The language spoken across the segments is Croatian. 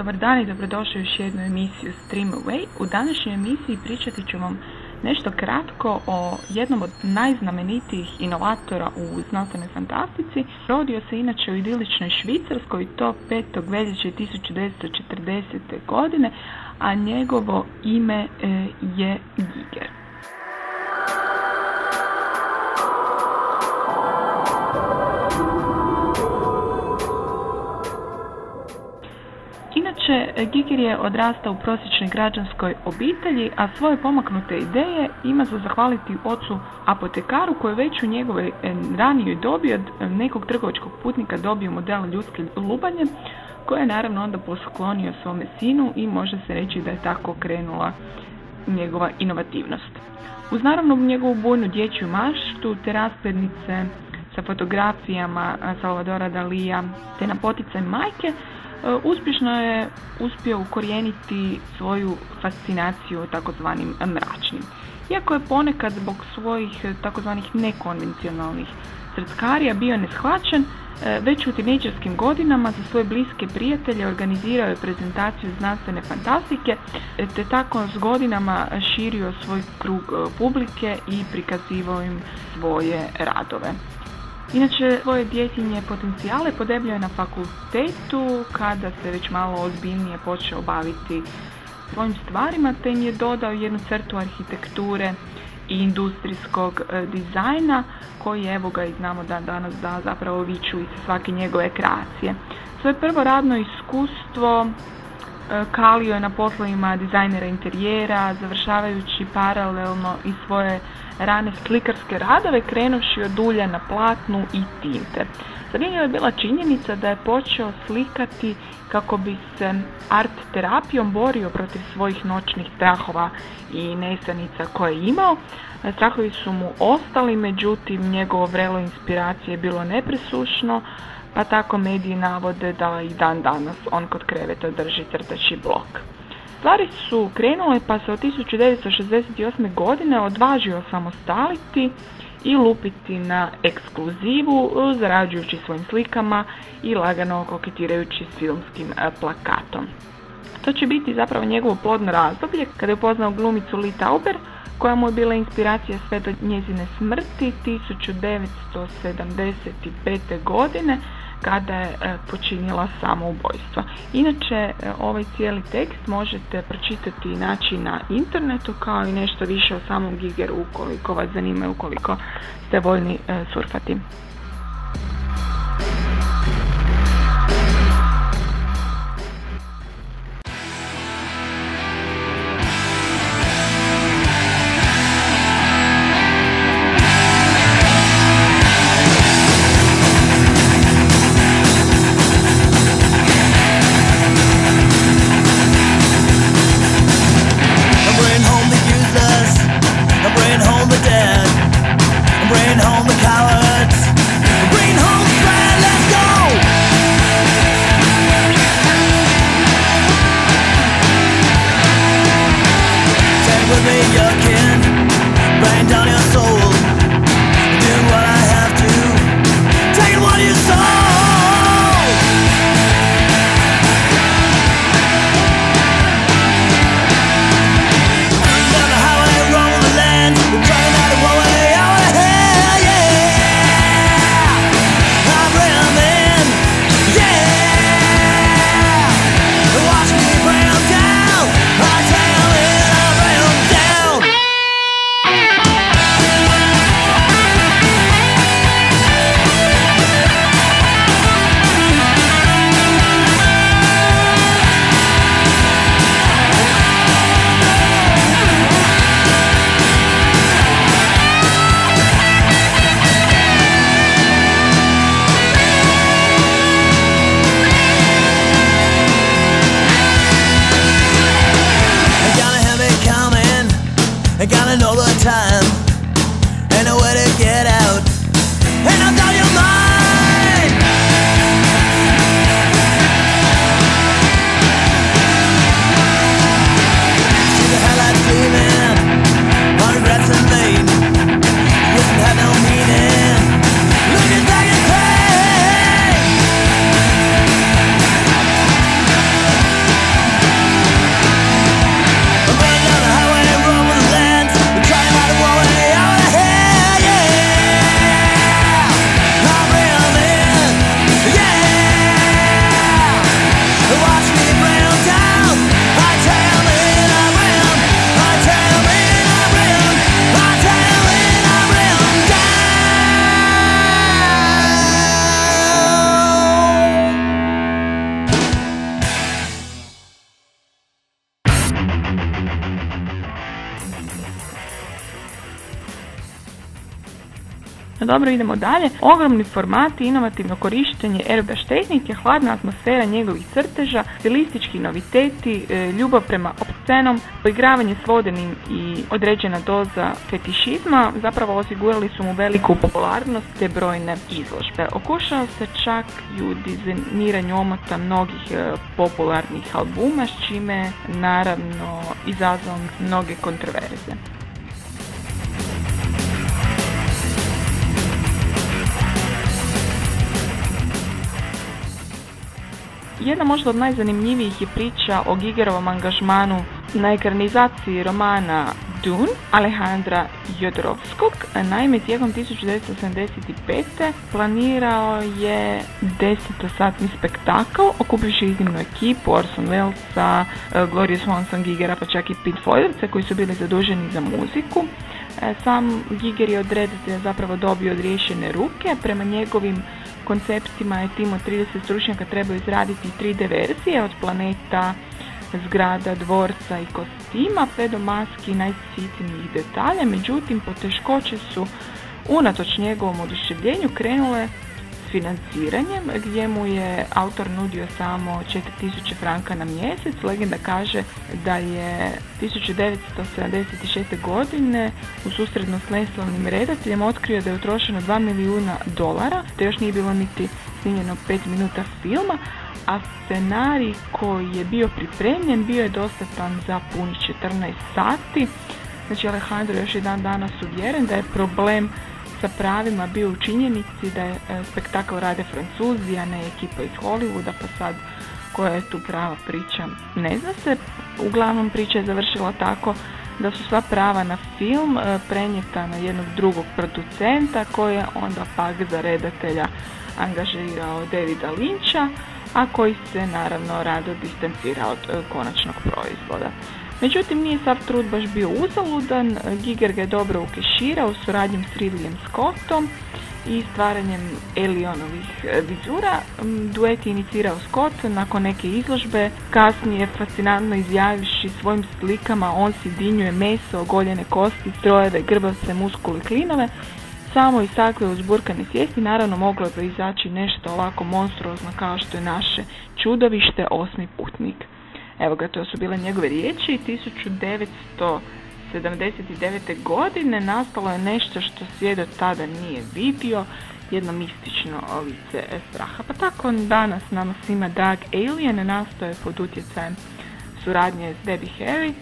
Dobar dan i dobrodošli u još jednu emisiju Stream Away. U današnjoj emisiji pričati ću vam nešto kratko o jednom od najznamenitijih inovatora u znanstvenoj fantastici. Rodio se inače u idiličnoj Švicarskoj, to 5. veljače 1940. godine, a njegovo ime e, je Giger. Inače, Giger je odrastao u prosječnoj građanskoj obitelji, a svoje pomaknute ideje ima za zahvaliti ocu apotekaru koji već u njegovoj e, ranijoj dobi od e, nekog trgovačkog putnika dobio model ljudske lubanje, koje je naravno onda posklonio svome sinu i može se reći da je tako krenula njegova inovativnost. Uz naravno njegovu bujnu dječju maštu te rasprednice sa fotografijama Salvadora Dalija te na poticaj majke, E, uspješno je uspio ukorijeniti svoju fascinaciju takozvanim mračnim. Iako je ponekad zbog svojih takozvanih nekonvencionalnih srckarija bio neshvaćen, e, već u tineđerskim godinama za svoje bliske prijatelje organizirao je prezentaciju znanstvene fantastike, e, te tako s godinama širio svoj krug publike i prikazivao im svoje radove. Inače, svoje djetinje potencijale podebljao je na fakultetu kada se već malo ozbiljnije počeo baviti svojim stvarima, te im je dodao jednu crtu arhitekture i industrijskog e, dizajna koji evo ga i znamo da danas da zapravo viču iz svake njegove kreacije. Svoje prvo radno iskustvo e, kalio je na poslovima dizajnera interijera, završavajući paralelno i svoje rane slikarske radove krenuši od ulja na platnu i tinte. Zanimljiva je bila činjenica da je počeo slikati kako bi se art terapijom borio protiv svojih noćnih strahova i nesanica koje je imao. Strahovi su mu ostali, međutim njegovo vrelo inspiracije je bilo nepresušno, pa tako mediji navode da i dan danas on kod kreveta drži crtači blok. Stvari su krenule pa se od 1968. godine odvažio samostaliti i lupiti na ekskluzivu, zarađujući svojim slikama i lagano koketirajući s filmskim e, plakatom. To će biti zapravo njegovo plodno razdoblje kada je upoznao glumicu Lee Tauber, koja mu je bila inspiracija sve do njezine smrti 1975. godine kada je počinila samoubojstvo. Inače, e, ovaj cijeli tekst možete pročitati i naći na internetu kao i nešto više o samom Gigeru ukoliko vas zanima ukoliko ste voljni e, surfati. Dobro, idemo dalje. Ogromni formati, inovativno korištenje airbash tehnike, hladna atmosfera njegovih crteža, stilistički noviteti, e, ljubav prema opscenom, poigravanje s vodenim i određena doza fetišizma zapravo osigurali su mu veliku popularnost te brojne izložbe. Okušao se čak i u dizajniranju omota mnogih e, popularnih albuma, s čime naravno izazvao mnoge kontroverze. Jedna možda od najzanimljivijih je priča o Gigerovom angažmanu na ekranizaciji romana Dune Alejandra Jodorovskog. Naime, tijekom 1975. planirao je desetosatni spektakl okupivši iznimnu ekipu Orson Wellesa, e, Gloria Swanson, Gigera pa čak i Pete Floydovce koji su bili zaduženi za muziku. E, sam Giger je od zapravo dobio odriješene ruke. Prema njegovim konceptima je tim od 30 stručnjaka trebao izraditi 3D verzije od planeta, zgrada, dvorca i kostima, sve do maski i najsitnijih detalja. Međutim, poteškoće su unatoč njegovom oduševljenju krenule financiranjem gdje mu je autor nudio samo 4000 franka na mjesec. Legenda kaže da je 1976. godine u susredno s neslovnim redateljem otkrio da je utrošeno 2 milijuna dolara, te još nije bilo niti snimljeno 5 minuta filma, a scenarij koji je bio pripremljen bio je dostatan za puni 14 sati. Znači Alejandro još i dan danas uvjeren da je problem sa pravima bio u činjenici da je e, spektakl rade Francuzi, a ne ekipa iz Hollywooda, pa sad koja je tu prava priča ne zna se. Uglavnom priča je završila tako da su sva prava na film e, prenijeta na jednog drugog producenta koji je onda pak za redatelja angažirao Davida Linča, a koji se naravno rado distancira od e, konačnog proizvoda. Međutim, nije sav trud baš bio uzaludan, Giger ga je dobro ukeširao s suradnjom s Ridleyem Scottom i stvaranjem Elionovih e, vizura. Duet je inicirao Scott nakon neke izložbe, kasnije fascinantno izjavivši svojim slikama on si dinjuje meso, ogoljene kosti, strojeve, grbavce, muskule, klinove. Samo iz takve uzburkane svijesti naravno moglo je izaći nešto ovako monstruozno kao što je naše čudovište osmi putnik. Evo ga, to su bile njegove riječi. 1979. godine nastalo je nešto što svijet od tada nije vidio, jedno mistično lice straha. Pa tako danas nama svima Doug Alien nastoje pod utjecajem suradnje s Debbie Harry,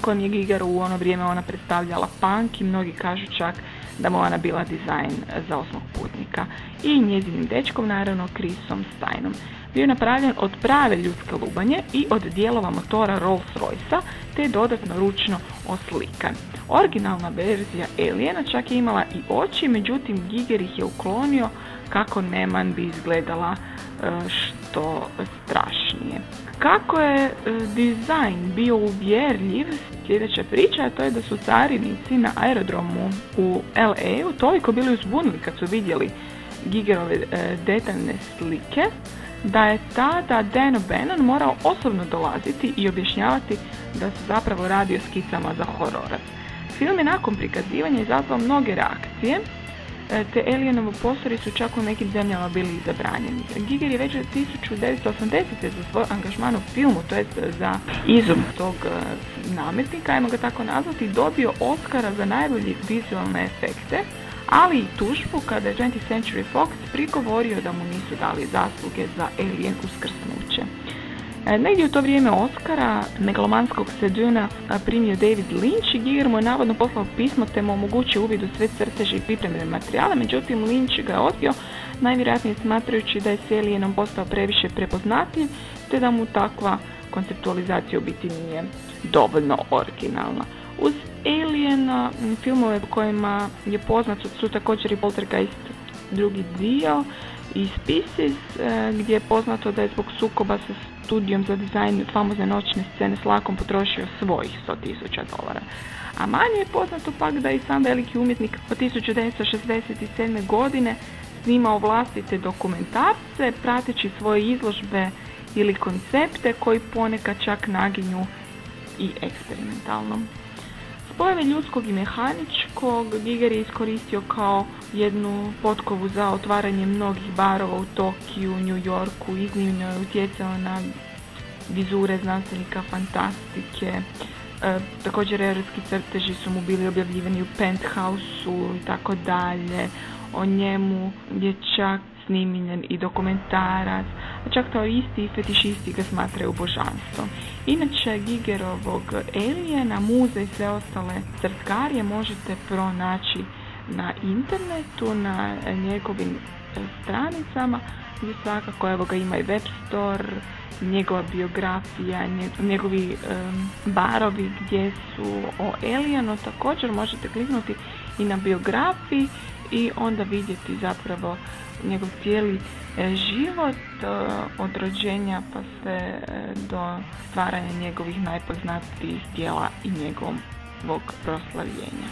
kojom je Giger u ono vrijeme ona predstavljala punk i mnogi kažu čak da mu ona bila dizajn za osmog putnika. I njezinim dečkom, naravno, Chrisom Steinom bio je napravljen od prave ljudske lubanje i od dijelova motora Rolls-Royce, te je dodatno ručno oslikan. Originalna verzija Aliena čak je imala i oči, međutim Giger ih je uklonio kako Neman bi izgledala e, što strašnije. Kako je e, dizajn bio uvjerljiv, sljedeća priča je to je da su carinici na aerodromu u LA-u toliko bili uzbunili kad su vidjeli Gigerove e, detaljne slike da je tada Dan O'Bannon morao osobno dolaziti i objašnjavati da se zapravo radi o skicama za hororac. Film je nakon prikazivanja izazvao mnoge reakcije, e, te Alienovo postori su čak u nekim zemljama bili zabranjeni. Giger je već od 1980. za svoj angažman u filmu, to jest za izum tog e, nametnika, ajmo ga tako nazvati, dobio Oscara za najbolji vizualne efekte, ali i tužbu kada je 20th Century Fox prigovorio da mu nisu dali zasluge za Alien uskrsnuće. E, negdje u to vrijeme Oscara, megalomanskog seduna, primio David Lynch i Giger mu je navodno poslao pismo te mu omogućio uvid u sve crteže i pripremljene materijale, međutim Lynch ga je odbio, najvjerojatnije smatrajući da je s Alienom postao previše prepoznatljiv, te da mu takva konceptualizacija u biti nije dovoljno originalna. Uz Aliena, filmove kojima je poznat su također i Poltergeist drugi dio i Species, e, gdje je poznato da je zbog sukoba sa studijom za dizajn famozne noćne scene s lakom potrošio svojih 100.000 dolara. A manje je poznato pak da i sam veliki umjetnik od 1967. godine snimao vlastite dokumentarce, prateći svoje izložbe ili koncepte koji ponekad čak naginju i eksperimentalnom. Spojeve ljudskog i mehaničkog Giger je iskoristio kao jednu potkovu za otvaranje mnogih barova u Tokiju, New Yorku, iznimno je utjecao na vizure znanstvenika fantastike. E, također europski crteži su mu bili objavljivani u Penthouse-u i tako dalje. O njemu je čak snimljen i dokumentarac, a čak isti i fetišisti ga smatraju božanstvom. Inače, Gigerovog Elijena, muze i sve ostale crtkarije možete pronaći na internetu, na njegovim e, stranicama, gdje svakako evo ga ima i web store, njegova biografija, njegovi barovi gdje su o Elijanu, također možete kliknuti i na biografiji i onda vidjeti zapravo njegov cijeli e, život e, od rođenja pa sve e, do stvaranja njegovih najpoznatijih dijela i njegovog proslavljenja.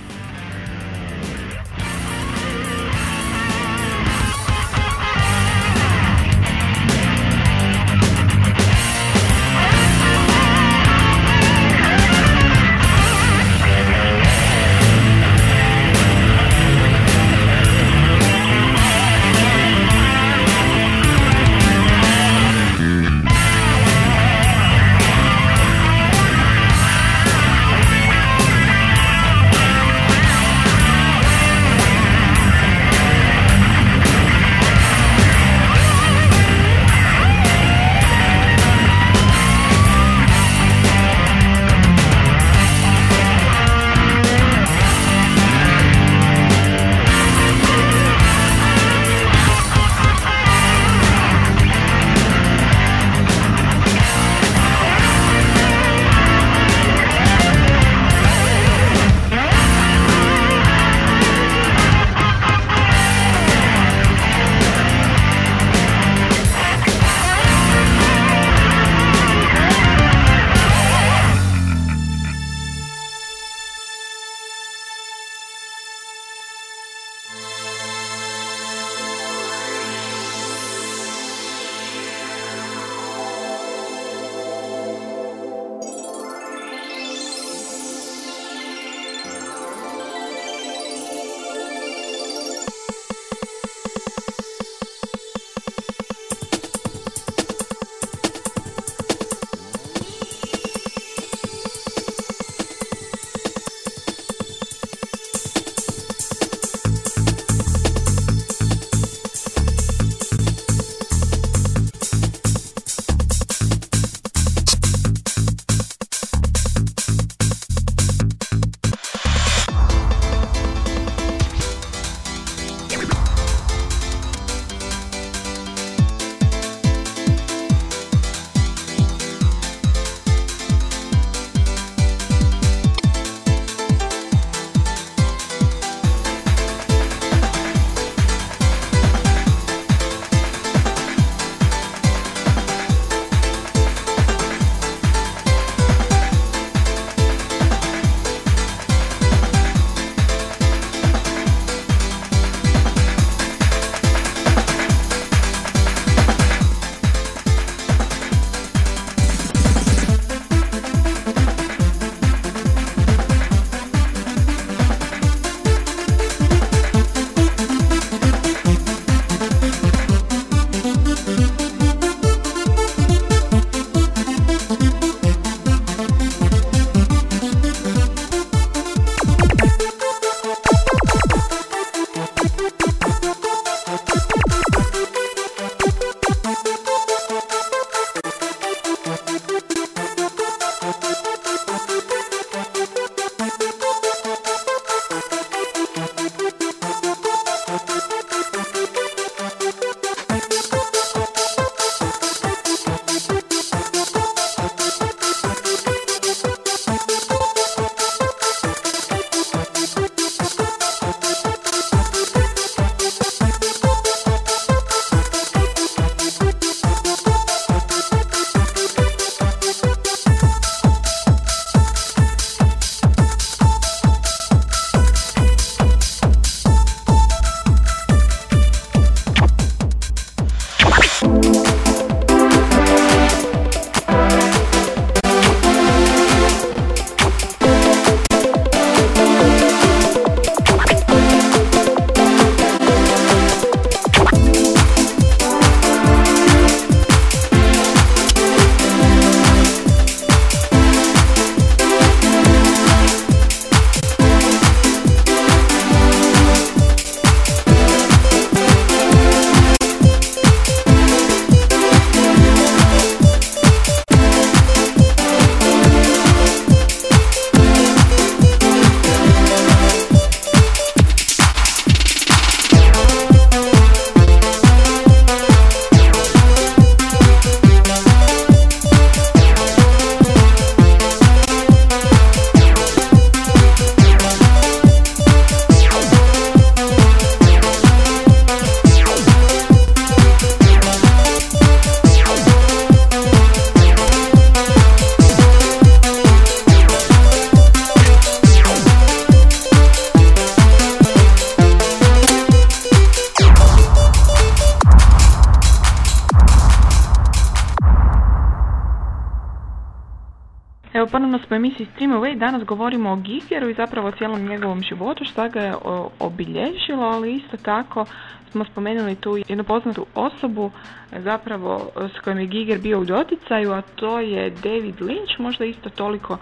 Smo emisiji Stream Away, danas govorimo o Gigeru i zapravo o cijelom njegovom životu, šta ga je obilježilo, ali isto tako smo spomenuli tu jednu poznatu osobu zapravo s kojom je Giger bio u doticaju, a to je David Lynch, možda isto toliko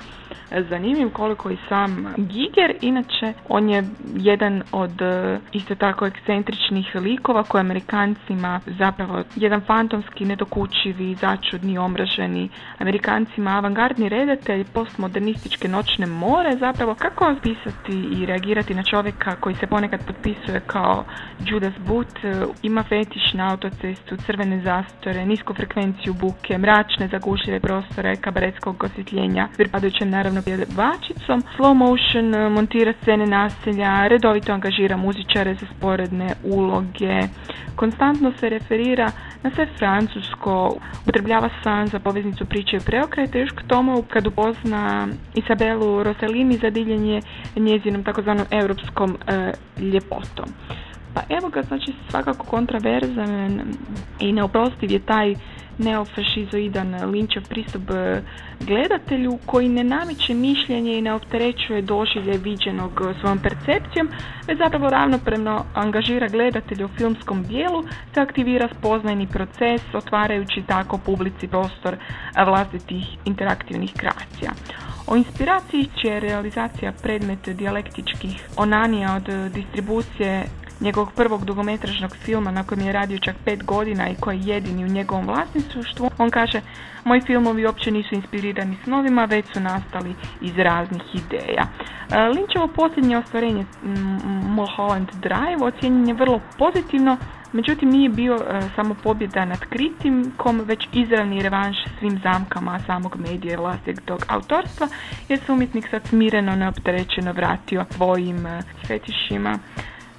zanimljiv koliko i sam Giger. Inače, on je jedan od e, isto tako ekscentričnih likova koji Amerikancima zapravo jedan fantomski, nedokučivi, začudni, omraženi, Amerikancima avangardni redatelj postmodernističke noćne more, zapravo kako pisati i reagirati na čovjeka koji se ponekad potpisuje kao Judas Boot, e, ima fetiš na autocestu, crvene zastore, nisku frekvenciju buke, mračne zagušljive prostore, kabaretskog osvjetljenja, pripadajućem naravno pjevačicom, slow motion, e, montira scene naselja, redovito angažira muzičare za sporedne uloge, konstantno se referira na sve francusko, upotrebljava san za poveznicu priče i preokrete, još k tomu kad upozna Isabelu Rossellini za diljenje njezinom takozvanom europskom e, ljepotom. Pa evo ga, znači svakako kontraverzan i neoprostiv je taj neofašizoidan linčev pristup e, gledatelju koji ne namiče mišljenje i ne opterećuje doživlje viđenog svojom percepcijom, već zapravo ravnopravno angažira gledatelja u filmskom dijelu te aktivira spoznajni proces otvarajući tako publici prostor vlastitih interaktivnih kreacija. O inspiraciji će realizacija predmet dijalektičkih onanija od distribucije njegovog prvog dugometražnog filma na kojem je radio čak pet godina i koji je jedini u njegovom vlasništvu, on kaže Moji filmovi uopće nisu inspirirani snovima, već su nastali iz raznih ideja. E, Lynchovo posljednje ostvarenje Mulholland Drive ocjenjen je vrlo pozitivno, međutim nije bio e, samo pobjeda nad kritikom, već izravni revanš svim zamkama samog medija vlastitog autorstva, jer se umjetnik sad smireno neopterećeno vratio svojim e, fetišima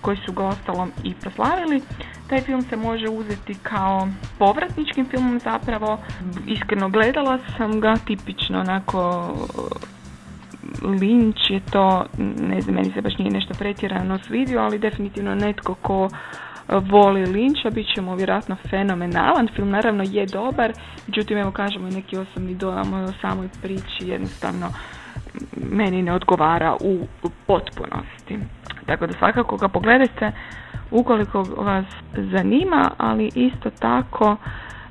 koji su ga ostalom i proslavili. Taj film se može uzeti kao povratničkim filmom zapravo. Iskreno gledala sam ga tipično onako Lynch je to, ne znam, meni se baš nije nešto pretjerano svidio, ali definitivno netko ko voli Linča, bit će mu vjerojatno fenomenalan. Film naravno je dobar, međutim evo kažemo i neki osobni dojam o samoj priči jednostavno meni ne odgovara u potpunosti. Tako da svakako ga pogledajte ukoliko vas zanima, ali isto tako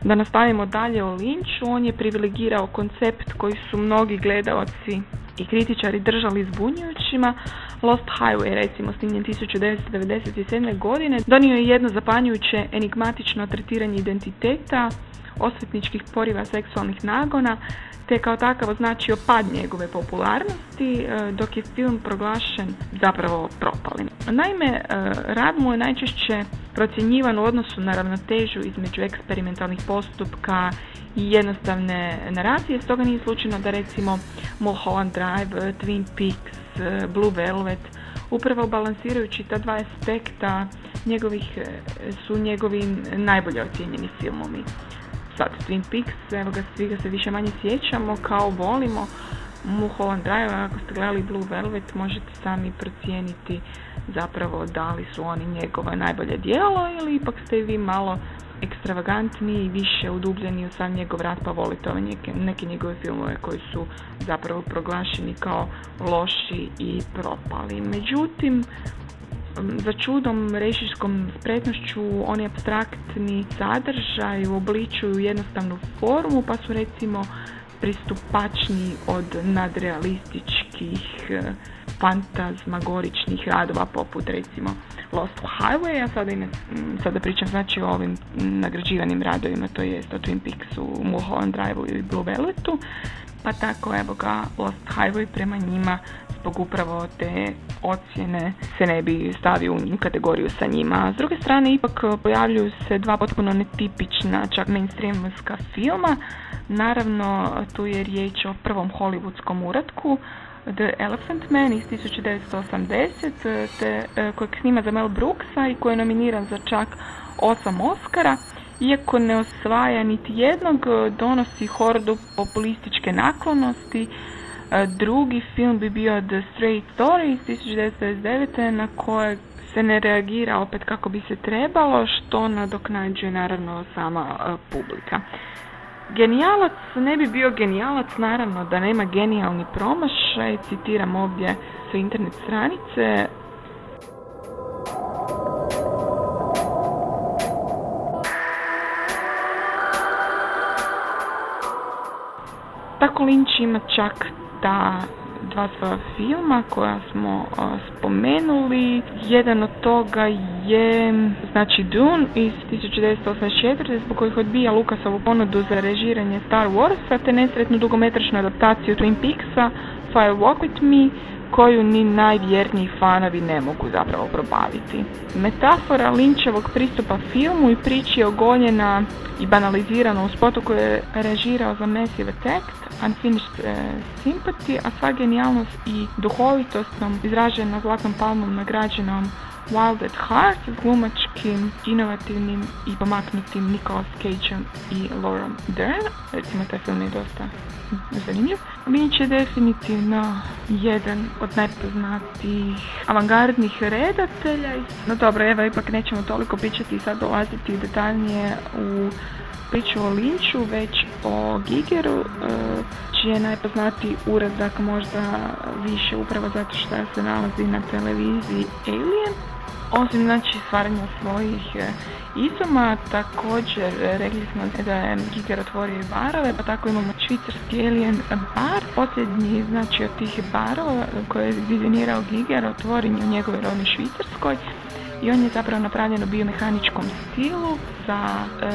da nastavimo dalje o Linču, on je privilegirao koncept koji su mnogi gledaoci i kritičari držali zbunjujućima. Lost Highway, recimo, snimljen 1997. godine, donio je jedno zapanjujuće enigmatično tretiranje identiteta, osvetničkih poriva seksualnih nagona, te kao takav označio pad njegove popularnosti, e, dok je film proglašen zapravo propalim. Naime, e, rad mu je najčešće procjenjivan u odnosu na ravnotežu između eksperimentalnih postupka i jednostavne naracije, stoga nije slučajno da recimo Mulholland Drive, Twin Peaks, e, Blue Velvet, upravo balansirajući ta dva aspekta njegovih, su njegovi najbolje ocijenjeni filmovi sad Twin Peaks, evo ga, svi ga se više manje sjećamo, kao volimo Mulholland Drive, ako ste gledali Blue Velvet, možete sami procijeniti zapravo da li su oni njegova najbolje dijelo ili ipak ste vi malo ekstravagantniji i više udubljeni u sam njegov rad pa volite ove neke, neke njegove filmove koji su zapravo proglašeni kao loši i propali. Međutim, za čudom režijskom spretnošću oni abstraktni sadržaj uobličuju jednostavnu formu pa su recimo pristupačni od nadrealističkih e, fantazmagoričnih radova poput recimo Lost Highway, a sada, ime, sada pričam znači o ovim nagrađivanim radovima, to je o Twin Peaksu, Mulholland Drive ili Blue Velvetu, pa tako evo ga Lost Highway prema njima zbog upravo te ocjene se ne bi stavio u kategoriju sa njima. S druge strane, ipak pojavljuju se dva potpuno netipična, čak mainstreamska filma. Naravno, tu je riječ o prvom hollywoodskom uratku, The Elephant Man iz 1980, te, e, kojeg snima za Mel Brooksa i koji je nominiran za čak osam Oscara. Iako ne osvaja niti jednog, donosi hordu populističke naklonosti, Drugi film bi bio The Straight Story iz 1999. na koje se ne reagira opet kako bi se trebalo, što nadoknađuje naravno sama publika. Genijalac ne bi bio genijalac, naravno da nema genijalni promašaj, citiram ovdje sa internet stranice. Tako Lynch ima čak ta dva svoja filma koja smo spomenuli. Jedan od toga je znači Dune iz 1984. zbog kojih odbija Lukasovu ponudu za režiranje Star Warsa te nesretnu dugometračnu adaptaciju Twin Peaksa Fire Walk With Me koju ni najvjerniji fanovi ne mogu zapravo probaviti. Metafora Linčevog pristupa filmu i priči je ogoljena i banalizirana u spotu koje je režirao za Massive Attack Unfinished uh, Sympathy, a sva genijalnost i duhovitost izražena zlatnom palmom nagrađenom Wild at Heart s glumačkim, inovativnim i pomaknutim Nicolas Cageom i Lauren Dern. Recimo, taj film je dosta zanimljiv. Lynch je definitivno jedan od najpoznatijih avangardnih redatelja. No dobro, evo, ipak nećemo toliko pričati i sad dolaziti detaljnije u priču o Linču, već o Gigeru, e, čiji je najpoznatiji uradak možda više upravo zato što se nalazi na televiziji Alien. Osim znači stvaranja svojih e, izuma, također rekli smo da je Giger otvorio i barove, pa tako imamo švicarski Alien bar. Posljednji znači od tih barova koje je dizajnirao Giger otvoren je u njegovoj rodnoj Švicarskoj i on je zapravo napravljen u biomehaničkom stilu sa e,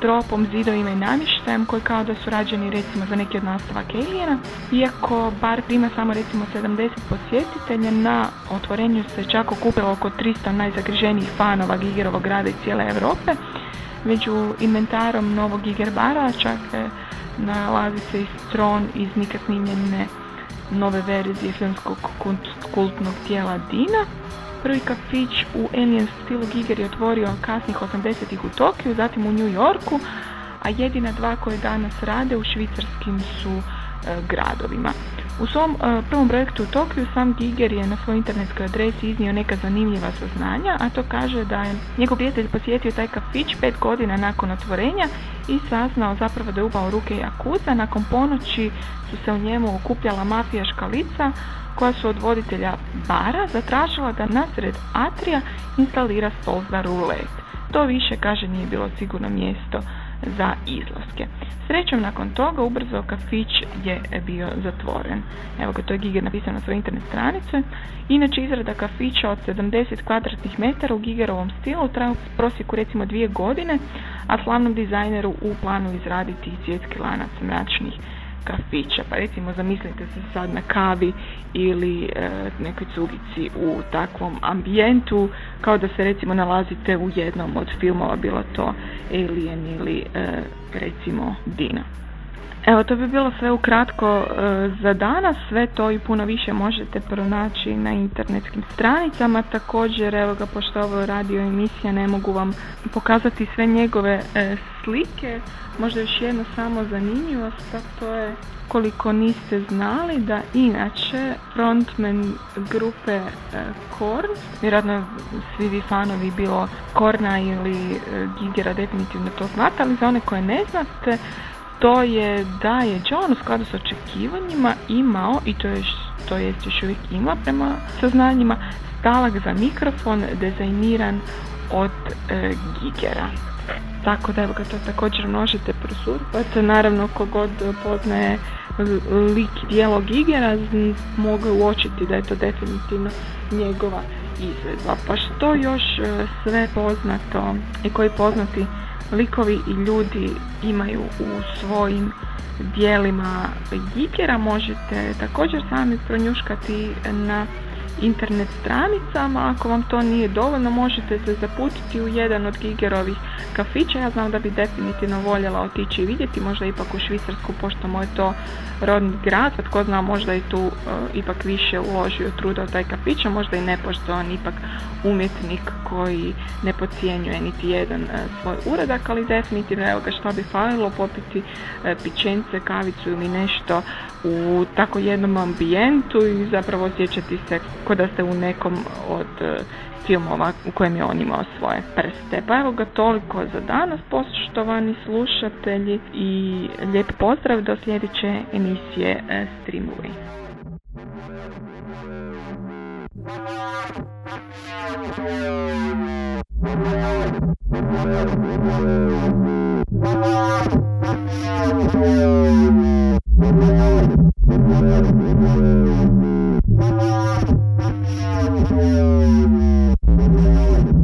tropom, zidovima i namještajem koji kao da su rađeni recimo za neki od nastava Aliena. Iako bar prima samo recimo 70 posjetitelja, na otvorenju se čak okupilo oko 300 najzagriženijih fanova Gigerovog grada i cijele Europe. Među inventarom novog Giger bara čak nalazi se i stron iz nikad snimljene nove verzije filmskog kultnog tijela Dina Prvi kafić u Alien stilu Giger je otvorio kasnih 80-ih u Tokiju, zatim u New Yorku, a jedina dva koje danas rade u švicarskim su e, gradovima. U svom e, prvom projektu u Tokiju sam Giger je na svojoj internetskoj adresi iznio neka zanimljiva saznanja, a to kaže da je njegov prijatelj posjetio taj kafić pet godina nakon otvorenja i saznao zapravo da je upao ruke Jakuza. Nakon ponoći su se u njemu okupljala mafijaška lica, koja su od voditelja bara zatražila da nasred Atrija instalira stol za rulet. To više, kaže, nije bilo sigurno mjesto za izlaske. Srećom nakon toga ubrzo kafić je bio zatvoren. Evo ga, to je Giger napisano na svojoj internet stranici. Inače, izrada kafića od 70 kvadratnih metara u Gigerovom stilu traje u prosjeku recimo dvije godine, a slavnom dizajneru u planu izraditi svjetski lanac mračnih kafića. Pa recimo zamislite se sad na kavi ili e, nekoj cugici u takvom ambijentu kao da se recimo nalazite u jednom od filmova, bilo to Alien ili e, recimo Dina. Evo, to bi bilo sve ukratko e, za danas. Sve to i puno više možete pronaći na internetskim stranicama. Također, evo ga, pošto ovo radio emisija, ne mogu vam pokazati sve njegove e, slike. Možda još jedna samo zanimljivost, a to je koliko niste znali da inače frontman grupe e, Korn, vjerojatno svi vi fanovi bilo Korna ili Gigera definitivno to znate, ali za one koje ne znate, to je da je John u skladu s očekivanjima imao, i to je, to jest još uvijek ima prema saznanjima, stalak za mikrofon dizajniran od e, Gigera. Tako da evo ga to također možete prosurpati. Naravno kogod poznaje lik dijelo Gigera mogu uočiti da je to definitivno njegova izvedba. Pa što još e, sve poznato i koji poznati likovi i ljudi imaju u svojim dijelima Gigera možete također sami pronjuškati na internet stranicama. Ako vam to nije dovoljno, možete se zaputiti u jedan od Gigerovih kafića. Ja znam da bi definitivno voljela otići i vidjeti, možda ipak u Švicarsku, pošto moj to rodni grad, pa tko zna možda i tu uh, ipak više uložio truda u taj kafić, a možda i ne, pošto on ipak umjetnik koji ne pocijenjuje niti jedan uh, svoj uradak, ali definitivno evo ga što bi falilo popiti uh, pičence, kavicu ili nešto u tako jednom ambijentu i zapravo osjećati se kao da ste u nekom od e, filmova u kojem je on imao svoje prste. Pa evo ga toliko za danas, poštovani slušatelji i lijep pozdrav do sljedeće emisije e, Stream Movie. Thank you. Thank you.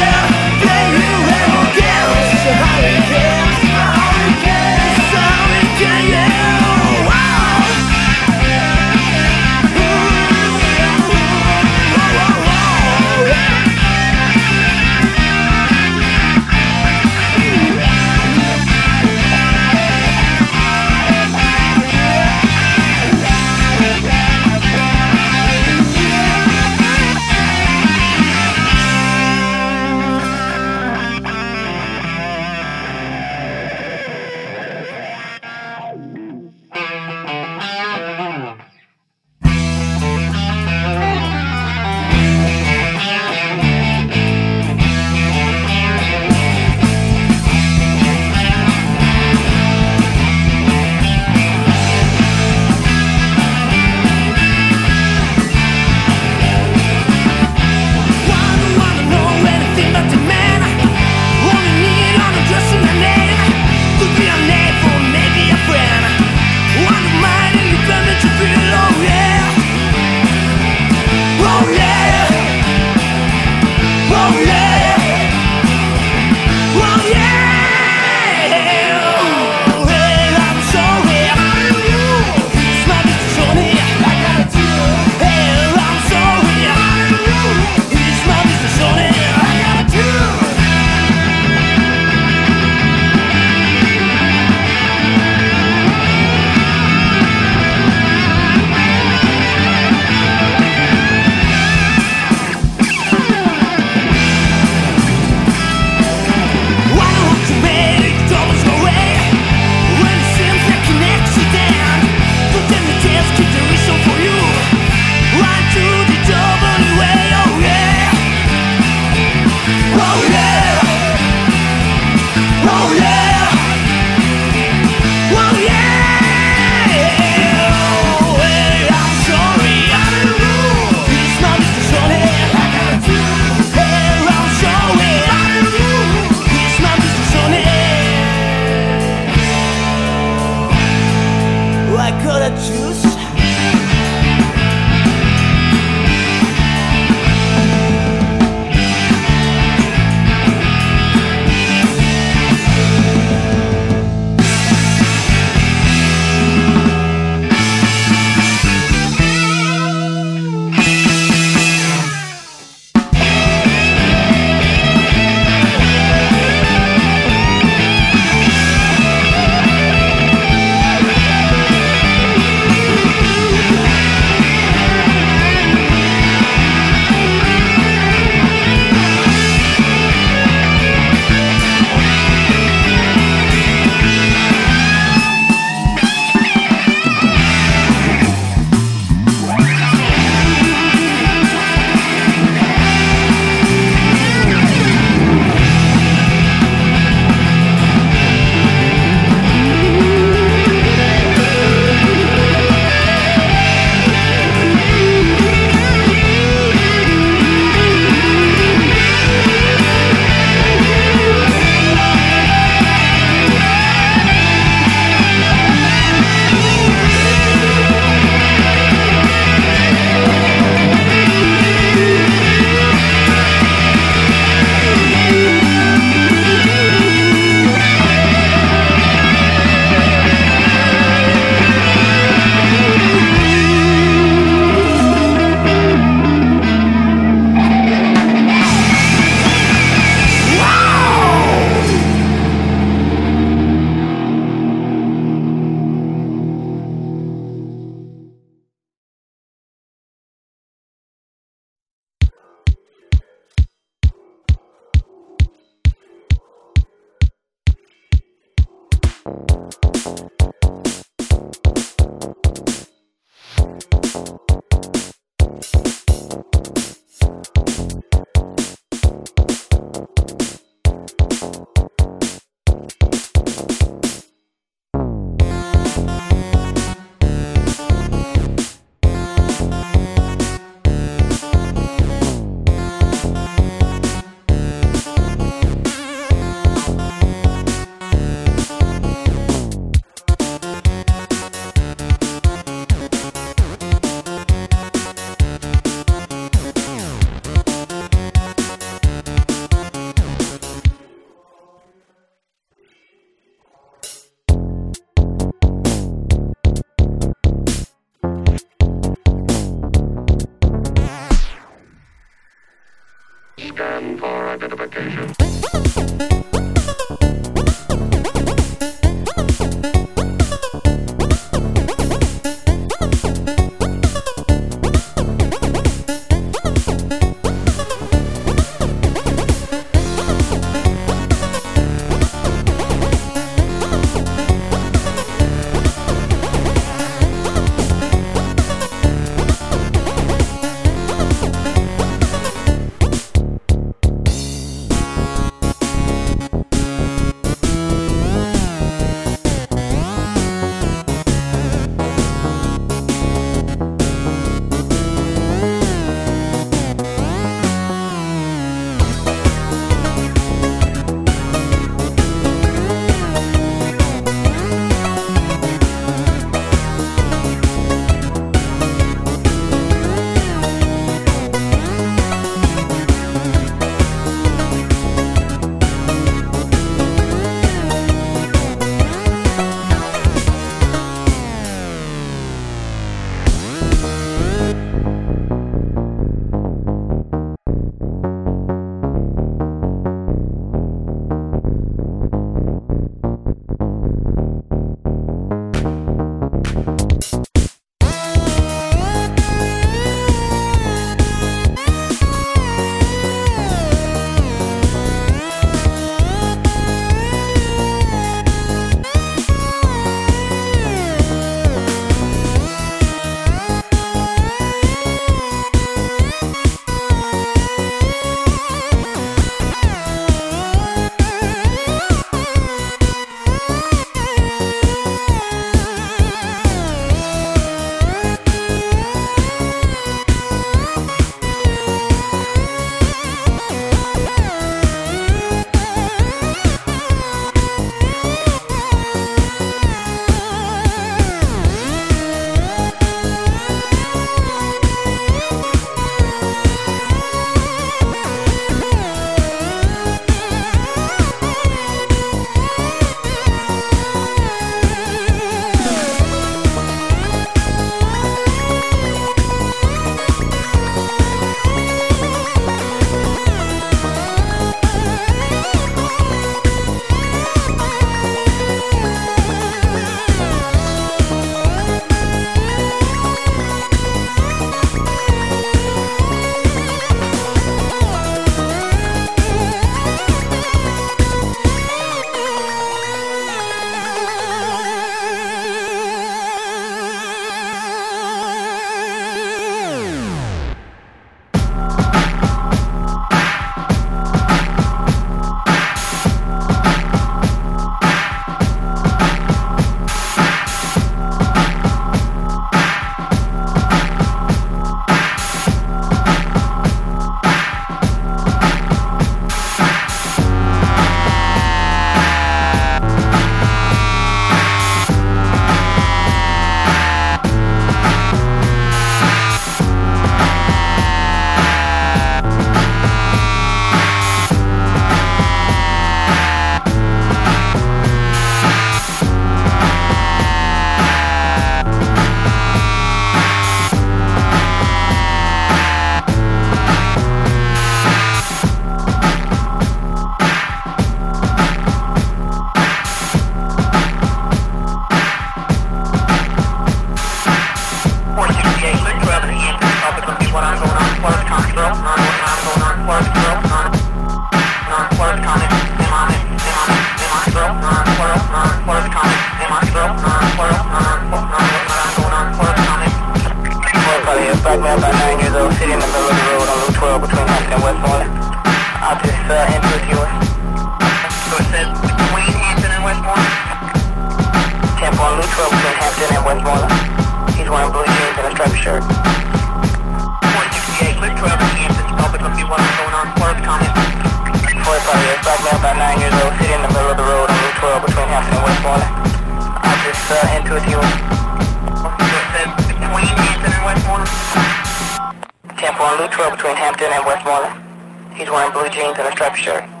Blue jeans and a striped shirt.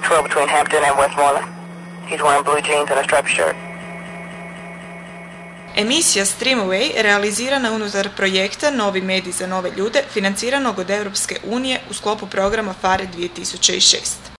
12 between Hampton and Westmoreland. He's wearing blue jeans and a striped shirt. Emisija Streamaway realizirana unutar projekta Novi mediji za nove ljude financiranog od Europske unije u sklopu programa FARE 2006.